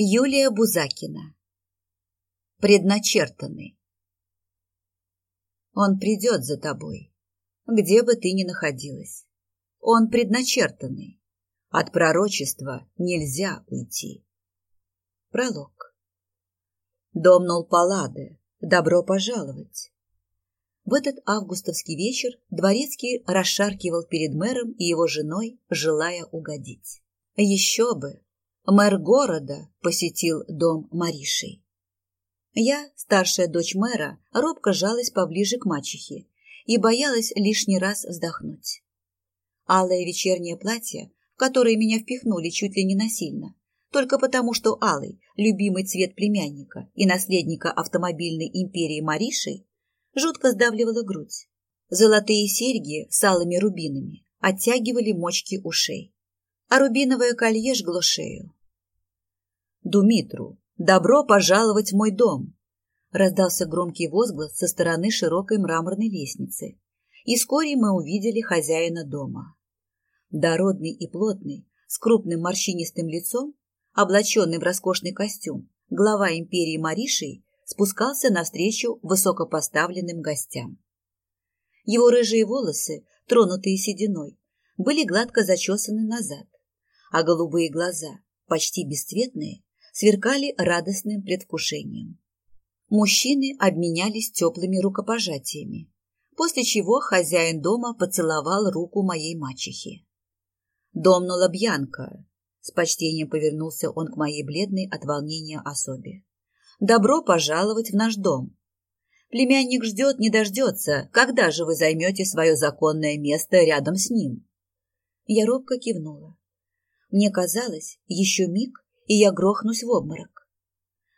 Юлия Бузакина. Предначертанный. Он придет за тобой, где бы ты ни находилась. Он предначертанный. От пророчества нельзя уйти. Пролог. Домнул Палладе. Добро пожаловать. В этот августовский вечер Дворецкий расшаркивал перед мэром и его женой, желая угодить. Еще бы! Мэр города посетил дом Мариши. Я, старшая дочь мэра, робко жалась поближе к мачехе и боялась лишний раз вздохнуть. Алое вечернее платье, в которое меня впихнули чуть ли не насильно, только потому, что алый – любимый цвет племянника и наследника автомобильной империи Мариши, жутко сдавливало грудь. Золотые серьги с алыми рубинами оттягивали мочки ушей, а рубиновое колье жгло шею. Думитру, добро пожаловать в мой дом!» Раздался громкий возглас со стороны широкой мраморной лестницы, и вскоре мы увидели хозяина дома. Дородный и плотный, с крупным морщинистым лицом, облаченный в роскошный костюм, глава империи Маришей спускался навстречу высокопоставленным гостям. Его рыжие волосы, тронутые сединой, были гладко зачесаны назад, а голубые глаза, почти бесцветные, сверкали радостным предвкушением. Мужчины обменялись теплыми рукопожатиями, после чего хозяин дома поцеловал руку моей мачехи. «Домнула Бьянка!» С почтением повернулся он к моей бледной от волнения особе. «Добро пожаловать в наш дом!» Племянник ждет, не дождется, когда же вы займете свое законное место рядом с ним. Я робко кивнула. Мне казалось, еще миг, и я грохнусь в обморок.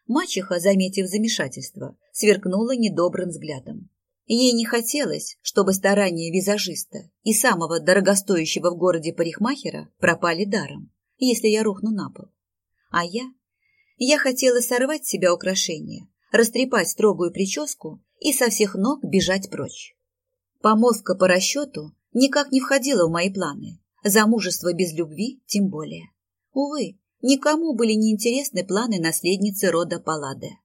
Мачеха, заметив замешательство, сверкнула недобрым взглядом. Ей не хотелось, чтобы старания визажиста и самого дорогостоящего в городе парикмахера пропали даром, если я рухну на пол. А я? Я хотела сорвать с себя украшения, растрепать строгую прическу и со всех ног бежать прочь. Помолвка по расчету никак не входила в мои планы, замужество без любви тем более. Увы, Никому были неинтересны планы наследницы рода Палладе.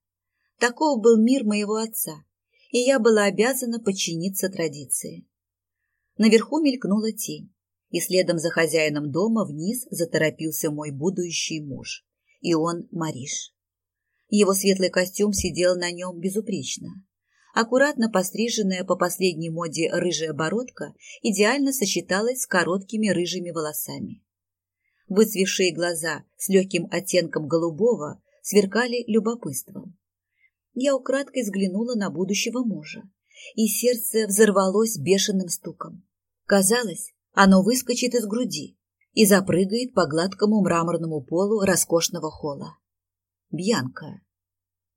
Таков был мир моего отца, и я была обязана подчиниться традиции. Наверху мелькнула тень, и следом за хозяином дома вниз заторопился мой будущий муж, и он Мариш. Его светлый костюм сидел на нем безупречно. Аккуратно постриженная по последней моде рыжая бородка идеально сочеталась с короткими рыжими волосами. Выцвевшие глаза с легким оттенком голубого сверкали любопытством. Я украдкой взглянула на будущего мужа, и сердце взорвалось бешеным стуком. Казалось, оно выскочит из груди и запрыгает по гладкому мраморному полу роскошного холла. Бьянка.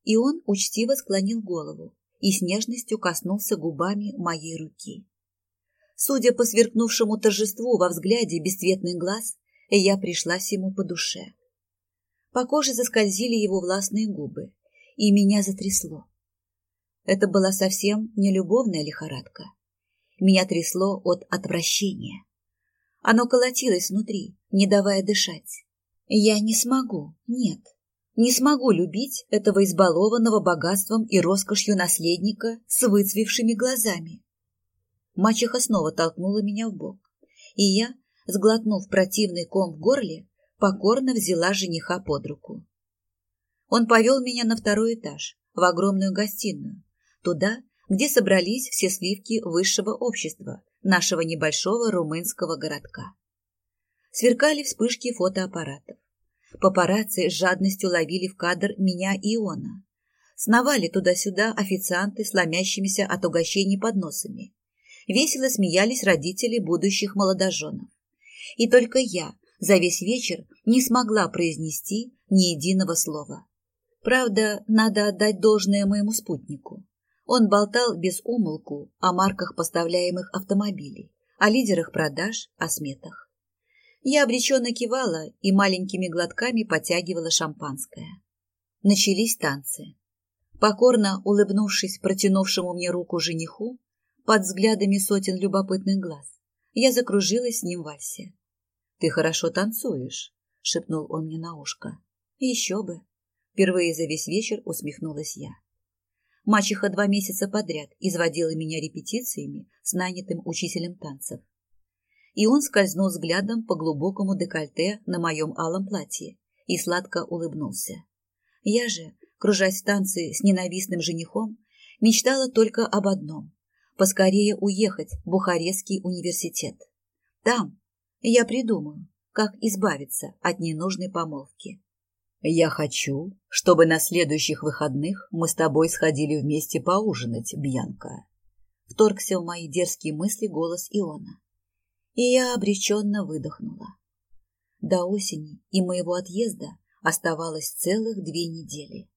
И он учтиво склонил голову и с нежностью коснулся губами моей руки. Судя по сверкнувшему торжеству во взгляде бесцветных глаз, и я пришлась ему по душе. По коже заскользили его властные губы, и меня затрясло. Это была совсем не любовная лихорадка. Меня трясло от отвращения. Оно колотилось внутри, не давая дышать. Я не смогу, нет, не смогу любить этого избалованного богатством и роскошью наследника с выцвевшими глазами. Мачеха снова толкнула меня в бок, и я, сглотнув противный ком в горле, покорно взяла жениха под руку. Он повел меня на второй этаж, в огромную гостиную, туда, где собрались все сливки высшего общества нашего небольшого румынского городка. Сверкали вспышки фотоаппаратов. Папарацци с жадностью ловили в кадр меня и Иона. Сновали туда-сюда официанты с ломящимися от угощений подносами. Весело смеялись родители будущих молодоженов и только я за весь вечер не смогла произнести ни единого слова. Правда, надо отдать должное моему спутнику. Он болтал без умолку о марках поставляемых автомобилей, о лидерах продаж, о сметах. Я обреченно кивала и маленькими глотками потягивала шампанское. Начались танцы. Покорно улыбнувшись протянувшему мне руку жениху, под взглядами сотен любопытных глаз, я закружилась с ним в вальсе. «Ты хорошо танцуешь», — шепнул он мне на ушко. «Еще бы». Впервые за весь вечер усмехнулась я. Мачеха два месяца подряд изводила меня репетициями с нанятым учителем танцев. И он скользнул взглядом по глубокому декольте на моем алом платье и сладко улыбнулся. Я же, кружась в танцы с ненавистным женихом, мечтала только об одном – поскорее уехать в Бухарестский университет. Там я придумаю, как избавиться от ненужной помолвки. «Я хочу, чтобы на следующих выходных мы с тобой сходили вместе поужинать, Бьянка», вторгся в мои дерзкие мысли голос Иона. И я обреченно выдохнула. До осени и моего отъезда оставалось целых две недели.